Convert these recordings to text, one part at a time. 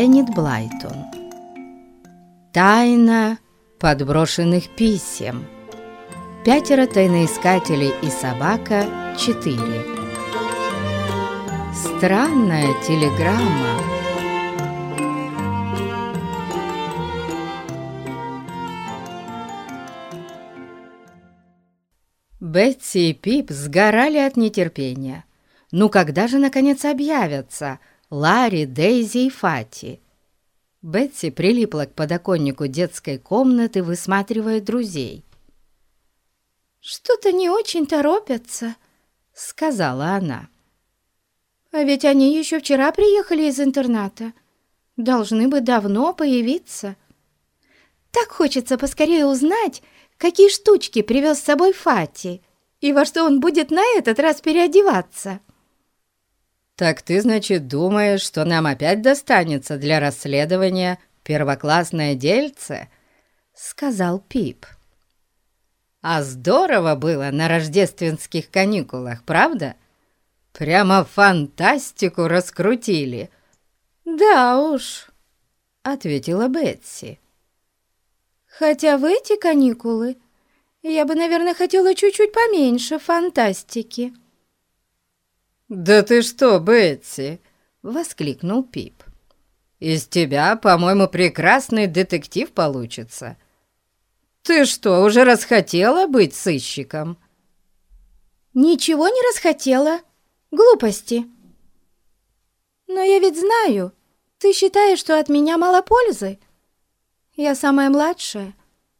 Эннет Блайтон. Тайна подброшенных писем. Пятеро тайноискателей и собака — четыре. Странная телеграмма. Бетси и Пип сгорали от нетерпения. Ну когда же, наконец, объявятся Ларри, Дейзи и Фати? Бетси прилипла к подоконнику детской комнаты, высматривая друзей. «Что-то не очень торопятся», — сказала она. «А ведь они еще вчера приехали из интерната. Должны бы давно появиться. Так хочется поскорее узнать, какие штучки привез с собой Фати и во что он будет на этот раз переодеваться». «Так ты, значит, думаешь, что нам опять достанется для расследования первоклассное дельце?» — сказал Пип. «А здорово было на рождественских каникулах, правда? Прямо фантастику раскрутили». «Да уж», — ответила Бетси. «Хотя в эти каникулы я бы, наверное, хотела чуть-чуть поменьше фантастики». «Да ты что, Бетси!» — воскликнул Пип. «Из тебя, по-моему, прекрасный детектив получится. Ты что, уже расхотела быть сыщиком?» «Ничего не расхотела. Глупости. Но я ведь знаю, ты считаешь, что от меня мало пользы. Я самая младшая,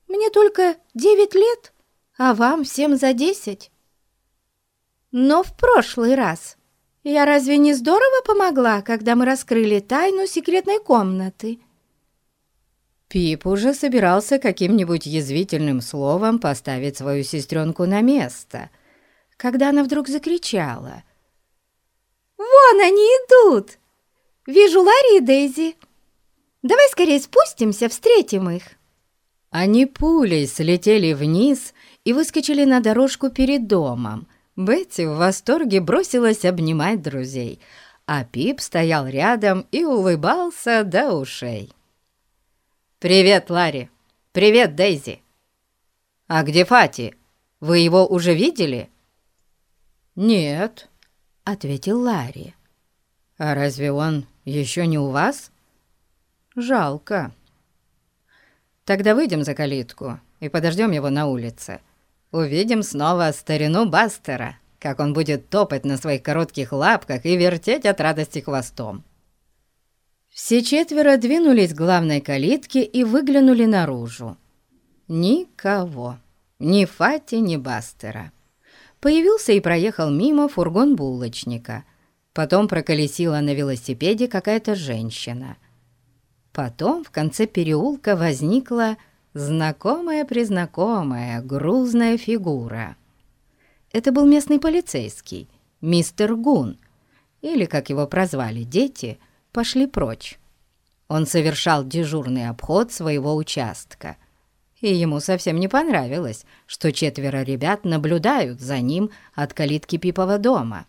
мне только девять лет, а вам всем за десять. Но в прошлый раз я разве не здорово помогла, когда мы раскрыли тайну секретной комнаты?» Пип уже собирался каким-нибудь язвительным словом поставить свою сестренку на место, когда она вдруг закричала. «Вон они идут! Вижу Ларри и Дейзи! Давай скорее спустимся, встретим их!» Они пулей слетели вниз и выскочили на дорожку перед домом, Бетти в восторге бросилась обнимать друзей, а Пип стоял рядом и улыбался до ушей. «Привет, Ларри! Привет, Дейзи!» «А где Фати? Вы его уже видели?» «Нет», — ответил Ларри. «А разве он еще не у вас?» «Жалко». «Тогда выйдем за калитку и подождем его на улице. Увидим снова старину Бастера, как он будет топать на своих коротких лапках и вертеть от радости хвостом. Все четверо двинулись к главной калитке и выглянули наружу. Никого. Ни Фати, ни Бастера. Появился и проехал мимо фургон булочника. Потом проколесила на велосипеде какая-то женщина. Потом в конце переулка возникла знакомая-презнакомая грузная фигура. Это был местный полицейский, мистер Гун, или, как его прозвали дети, пошли прочь. Он совершал дежурный обход своего участка, и ему совсем не понравилось, что четверо ребят наблюдают за ним от калитки Пипова дома.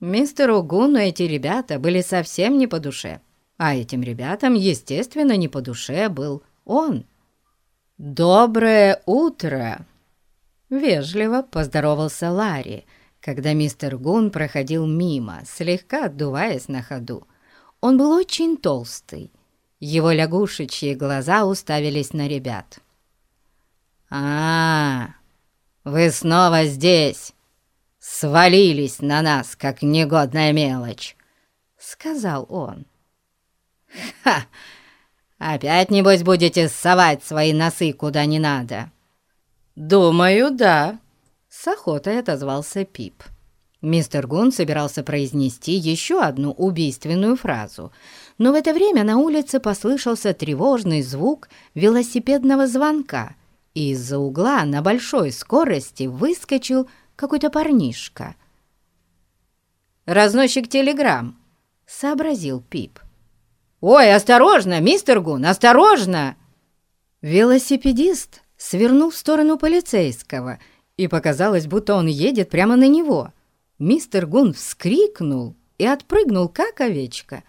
Мистеру Гуну эти ребята были совсем не по душе, а этим ребятам, естественно, не по душе был он. «Доброе утро!» Вежливо поздоровался Ларри, когда мистер Гун проходил мимо, слегка отдуваясь на ходу. Он был очень толстый. Его лягушечьи глаза уставились на ребят. «А, вы снова здесь! Свалились на нас, как негодная мелочь!» — сказал он. «Ха! Опять, небось, будете совать свои носы куда не надо?» «Думаю, да», — с охотой отозвался Пип. Мистер Гун собирался произнести еще одну убийственную фразу, но в это время на улице послышался тревожный звук велосипедного звонка, и из-за угла на большой скорости выскочил какой-то парнишка. «Разносчик телеграмм», — сообразил Пип. «Ой, осторожно, мистер Гун, осторожно!» Велосипедист свернул в сторону полицейского, и показалось, будто он едет прямо на него. Мистер Гун вскрикнул и отпрыгнул, как овечка.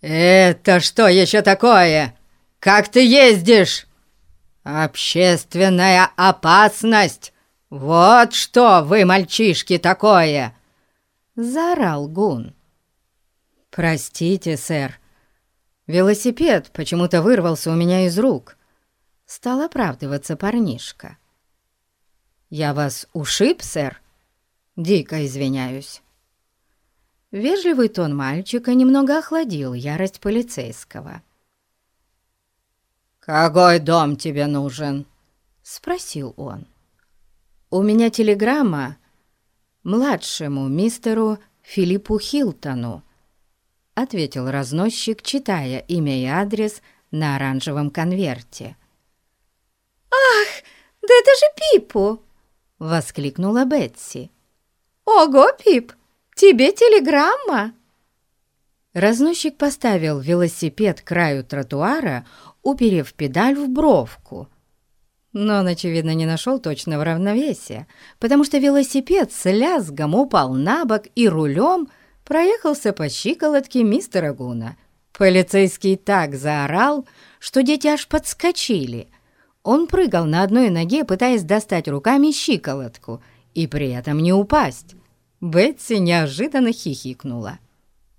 «Это что еще такое? Как ты ездишь?» «Общественная опасность! Вот что вы, мальчишки, такое!» Заорал Гун. «Простите, сэр. Велосипед почему-то вырвался у меня из рук». Стал оправдываться парнишка. «Я вас ушиб, сэр? Дико извиняюсь». Вежливый тон мальчика немного охладил ярость полицейского. «Какой дом тебе нужен?» — спросил он. «У меня телеграмма младшему мистеру Филиппу Хилтону», — ответил разносчик, читая имя и адрес на оранжевом конверте. «Ах, да это же Пипу!» — воскликнула Бетси. «Ого, Пип, тебе телеграмма!» Разносчик поставил велосипед к краю тротуара, уперев педаль в бровку. Но он, очевидно, не нашел точного равновесия, потому что велосипед с лязгом упал на бок и рулем проехался по щиколотке мистера Гуна. Полицейский так заорал, что дети аж подскочили. Он прыгал на одной ноге, пытаясь достать руками щиколотку, и при этом не упасть. Бетси неожиданно хихикнула.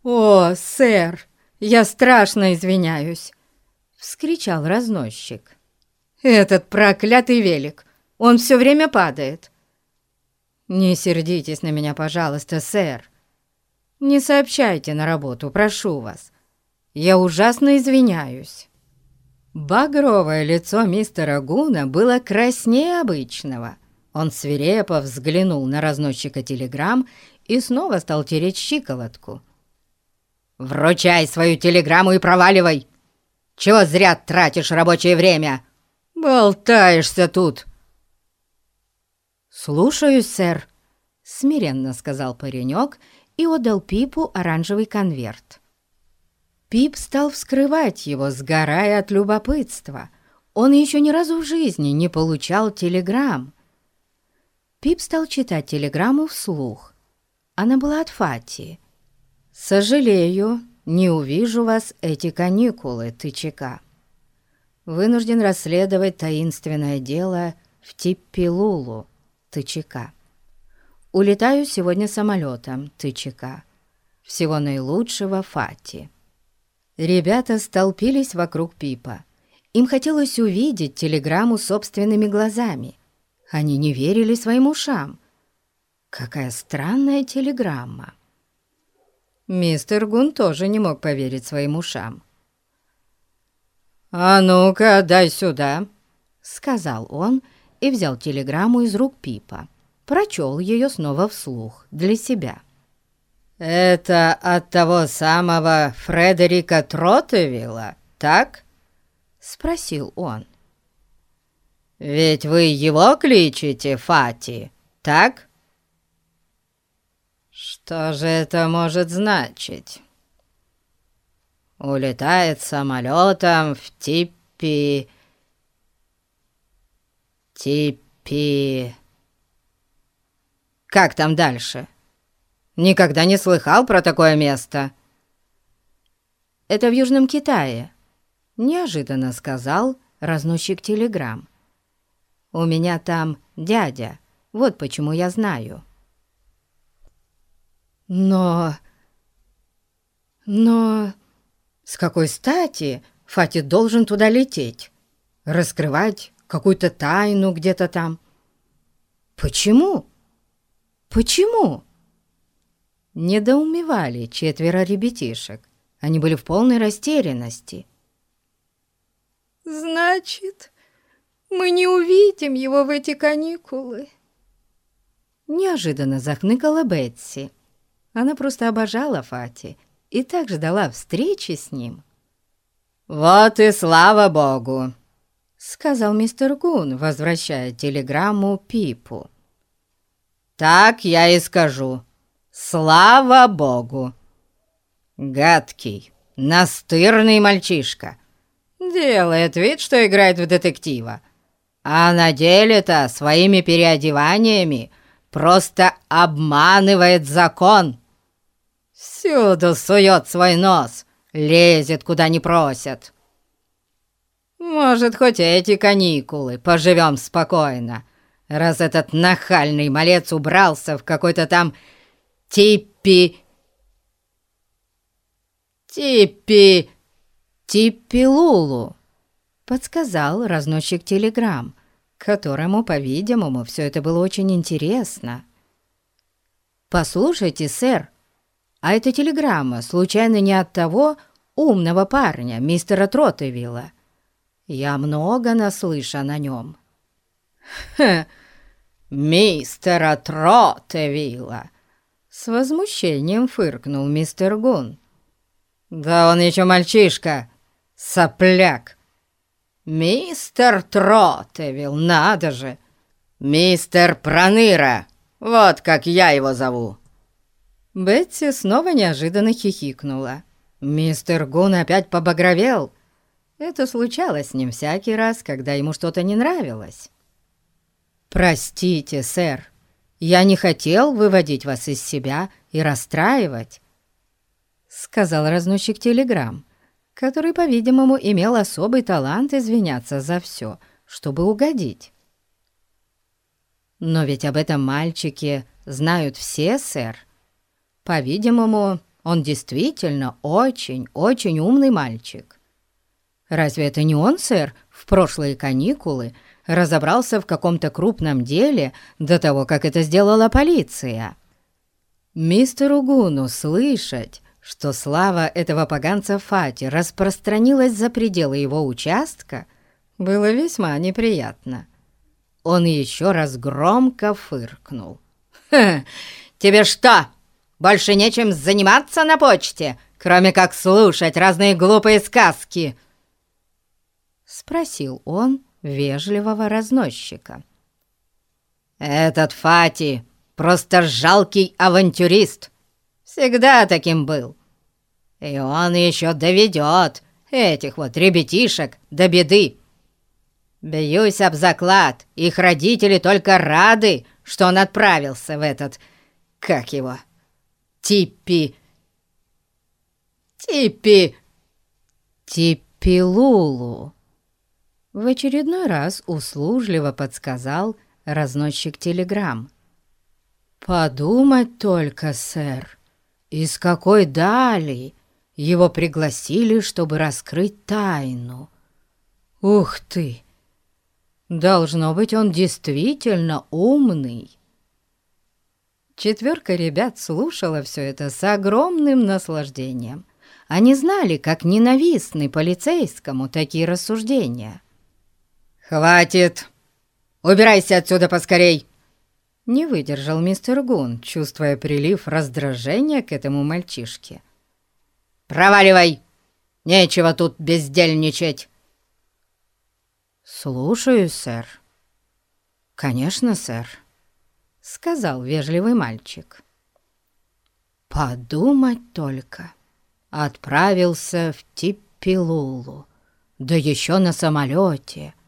«О, сэр, я страшно извиняюсь!» — вскричал разносчик. «Этот проклятый велик! Он все время падает!» «Не сердитесь на меня, пожалуйста, сэр. Не сообщайте на работу, прошу вас. Я ужасно извиняюсь». Багровое лицо мистера Гуна было краснее обычного. Он свирепо взглянул на разносчика телеграмм и снова стал тереть щиколотку. «Вручай свою телеграмму и проваливай! Чего зря тратишь рабочее время? Болтаешься тут!» «Слушаюсь, сэр», — смиренно сказал паренек и отдал Пипу оранжевый конверт. Пип стал вскрывать его, сгорая от любопытства. Он еще ни разу в жизни не получал телеграмм. Пип стал читать телеграмму вслух. Она была от Фати. «Сожалею, не увижу вас эти каникулы, тычека. Вынужден расследовать таинственное дело в Типпилулу, тычека. Улетаю сегодня самолетом, тычека. Всего наилучшего, Фати». Ребята столпились вокруг Пипа. Им хотелось увидеть телеграмму собственными глазами. Они не верили своим ушам. Какая странная телеграмма. Мистер Гун тоже не мог поверить своим ушам. «А ну-ка, дай сюда», — сказал он и взял телеграмму из рук Пипа. Прочел ее снова вслух для себя. «Это от того самого Фредерика Тротевилла, так?» — спросил он. «Ведь вы его кличете, Фати, так?» Что же это может значить? Улетает самолетом в Типпи... Типпи... Как там дальше? Никогда не слыхал про такое место. Это в Южном Китае, неожиданно сказал разносчик телеграмм. У меня там дядя, вот почему я знаю. Но... Но... С какой стати Фати должен туда лететь? Раскрывать какую-то тайну где-то там? Почему? Почему? Недоумевали четверо ребятишек. Они были в полной растерянности. «Значит, мы не увидим его в эти каникулы?» Неожиданно захныкала Бетси. Она просто обожала Фати и так ждала встречи с ним. «Вот и слава богу!» — сказал мистер Гун, возвращая телеграмму Пипу. «Так я и скажу. Слава богу!» Гадкий, настырный мальчишка. Делает вид, что играет в детектива. А на деле-то своими переодеваниями просто обманывает закон. Всюду сует свой нос, лезет, куда не просят. Может, хоть эти каникулы поживем спокойно, раз этот нахальный малец убрался в какой-то там типи... Типи... Типи-лулу, подсказал разносчик телеграмм, которому, по-видимому, все это было очень интересно. «Послушайте, сэр, а эта телеграмма случайно не от того умного парня, мистера Тротевилла? Я много наслышан о нем». «Хе, мистера Тротевилла!» С возмущением фыркнул мистер Гун. «Да он еще мальчишка, сопляк!» «Мистер Тротевилл, надо же! Мистер Проныра, вот как я его зову!» Бетси снова неожиданно хихикнула. Мистер Гун опять побагровел. Это случалось с ним всякий раз, когда ему что-то не нравилось. «Простите, сэр, я не хотел выводить вас из себя и расстраивать», — сказал разносчик телеграмм, который, по-видимому, имел особый талант извиняться за все, чтобы угодить. «Но ведь об этом мальчике знают все, сэр. По-видимому, он действительно очень-очень умный мальчик. Разве это не он, сэр, в прошлые каникулы разобрался в каком-то крупном деле до того, как это сделала полиция. Мистеру Гуну слышать, что слава этого поганца Фати распространилась за пределы его участка, было весьма неприятно. Он еще раз громко фыркнул. «Ха! Тебе что, больше нечем заниматься на почте, кроме как слушать разные глупые сказки?» Спросил он, вежливого разносчика. «Этот Фати просто жалкий авантюрист. Всегда таким был. И он еще доведет этих вот ребятишек до беды. Бьюсь об заклад, их родители только рады, что он отправился в этот... как его... Типи... Типи... Типи Лулу в очередной раз услужливо подсказал разносчик телеграмм. «Подумать только, сэр, из какой дали его пригласили, чтобы раскрыть тайну. Ух ты! Должно быть, он действительно умный!» Четверка ребят слушала все это с огромным наслаждением. Они знали, как ненавистны полицейскому такие рассуждения. «Хватит! Убирайся отсюда поскорей!» Не выдержал мистер Гун, чувствуя прилив раздражения к этому мальчишке. «Проваливай! Нечего тут бездельничать!» «Слушаю, сэр». «Конечно, сэр», — сказал вежливый мальчик. «Подумать только!» Отправился в Типпилулу, да еще на самолете —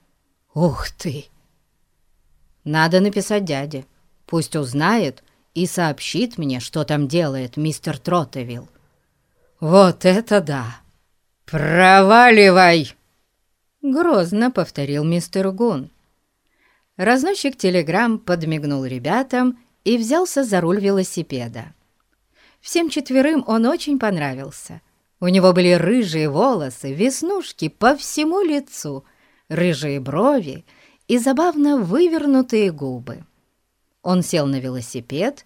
«Ух ты!» «Надо написать дяде. Пусть узнает и сообщит мне, что там делает мистер Тротевилл». «Вот это да! Проваливай!» Грозно повторил мистер Гун. Разносчик телеграмм подмигнул ребятам и взялся за руль велосипеда. Всем четверым он очень понравился. У него были рыжие волосы, веснушки по всему лицу — рыжие брови и забавно вывернутые губы. Он сел на велосипед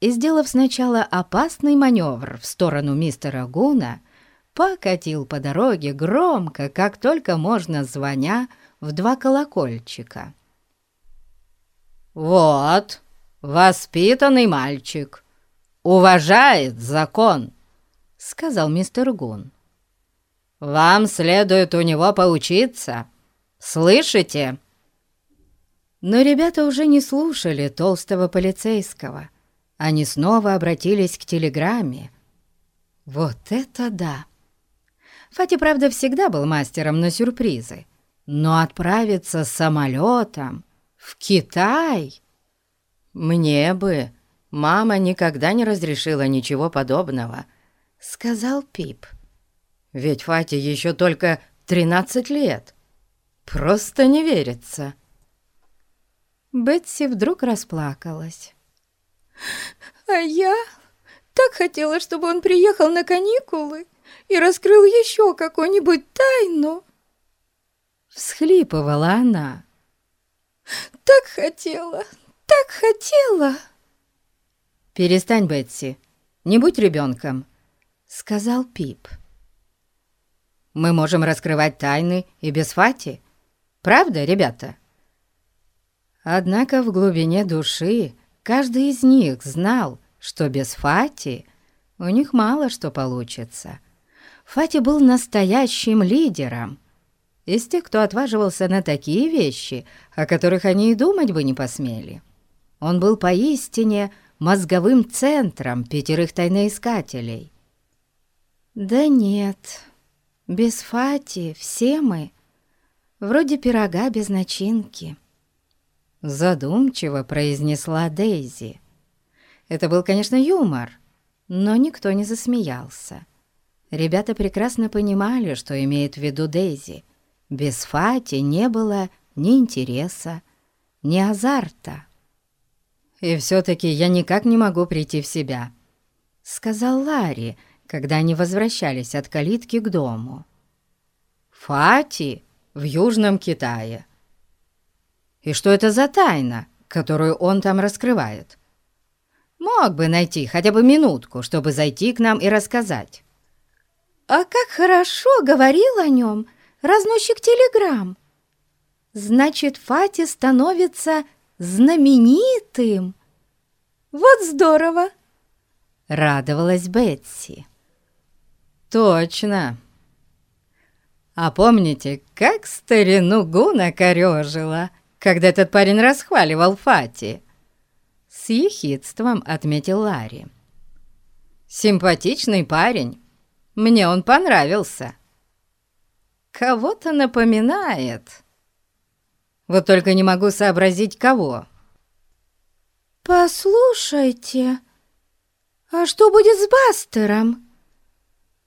и, сделав сначала опасный маневр в сторону мистера Гуна, покатил по дороге громко, как только можно звоня, в два колокольчика. «Вот, воспитанный мальчик, уважает закон», — сказал мистер Гун. Вам следует у него поучиться. Слышите?» Но ребята уже не слушали толстого полицейского. Они снова обратились к телеграмме. «Вот это да!» Фати, правда, всегда был мастером на сюрпризы. Но отправиться самолетом в Китай... «Мне бы мама никогда не разрешила ничего подобного», — сказал Пип. Ведь Фате еще только 13 лет. Просто не верится. Бетси вдруг расплакалась. «А я так хотела, чтобы он приехал на каникулы и раскрыл еще какую-нибудь тайну!» Всхлипывала она. «Так хотела, так хотела!» «Перестань, Бетси, не будь ребенком», — сказал Пип. «Мы можем раскрывать тайны и без Фати, правда, ребята?» Однако в глубине души каждый из них знал, что без Фати у них мало что получится. Фати был настоящим лидером, из тех, кто отваживался на такие вещи, о которых они и думать бы не посмели. Он был поистине мозговым центром пятерых тайноискателей. Да нет, без Фати все мы вроде пирога без начинки. Задумчиво произнесла Дейзи. Это был, конечно, юмор, но никто не засмеялся. Ребята прекрасно понимали, что имеет в виду Дейзи. Без Фати не было ни интереса, ни азарта. «И все-таки я никак не могу прийти в себя», — сказал Ларри, когда они возвращались от калитки к дому. «Фати в Южном Китае. И что это за тайна, которую он там раскрывает? Мог бы найти хотя бы минутку, чтобы зайти к нам и рассказать. А как хорошо говорил о нем разносчик телеграмм. Значит, Фати становится знаменитым. Вот здорово!» Радовалась Бетси. «Точно!» А помните, как старину Гуна корёжила, когда этот парень расхваливал Фати?» С ехидством отметил Ларри. «Симпатичный парень. Мне он понравился. Кого-то напоминает. Вот только не могу сообразить, кого». «Послушайте, а что будет с Бастером?»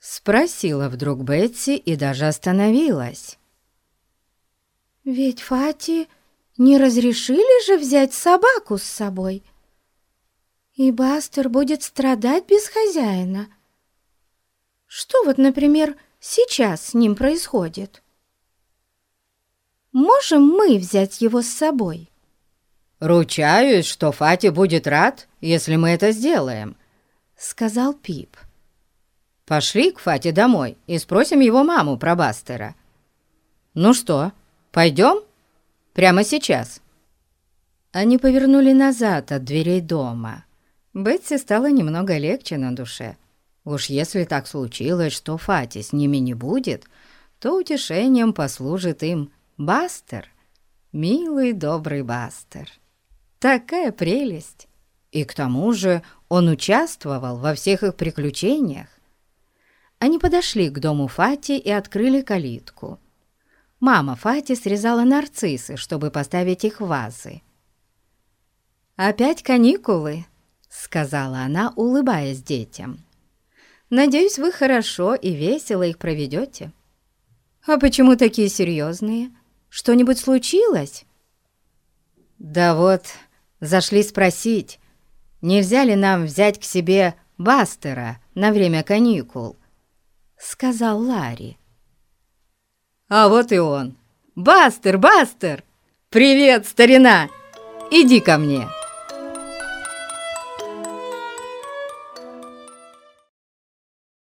Спросила вдруг Бетси и даже остановилась. «Ведь Фати не разрешили же взять собаку с собой. И Бастер будет страдать без хозяина. Что вот, например, сейчас с ним происходит? Можем мы взять его с собой?» «Ручаюсь, что Фати будет рад, если мы это сделаем», — сказал Пип. «Пошли к Фати домой и спросим его маму про Бастера». «Ну что, пойдем?» Прямо сейчас». Они повернули назад от дверей дома. Бетси стало немного легче на душе. Уж если так случилось, что Фати с ними не будет, то утешением послужит им Бастер. Милый, добрый Бастер. Такая прелесть! И к тому же он участвовал во всех их приключениях. Они подошли к дому Фати и открыли калитку. Мама Фати срезала нарциссы, чтобы поставить их в вазы. «Опять каникулы», — сказала она, улыбаясь детям. «Надеюсь, вы хорошо и весело их проведете». «А почему такие серьезные? Что-нибудь случилось?» «Да вот, зашли спросить, нельзя ли нам взять к себе Бастера на время каникул?» — сказал Ларри. А вот и он. «Бастер, Бастер! Привет, старина! Иди ко мне!»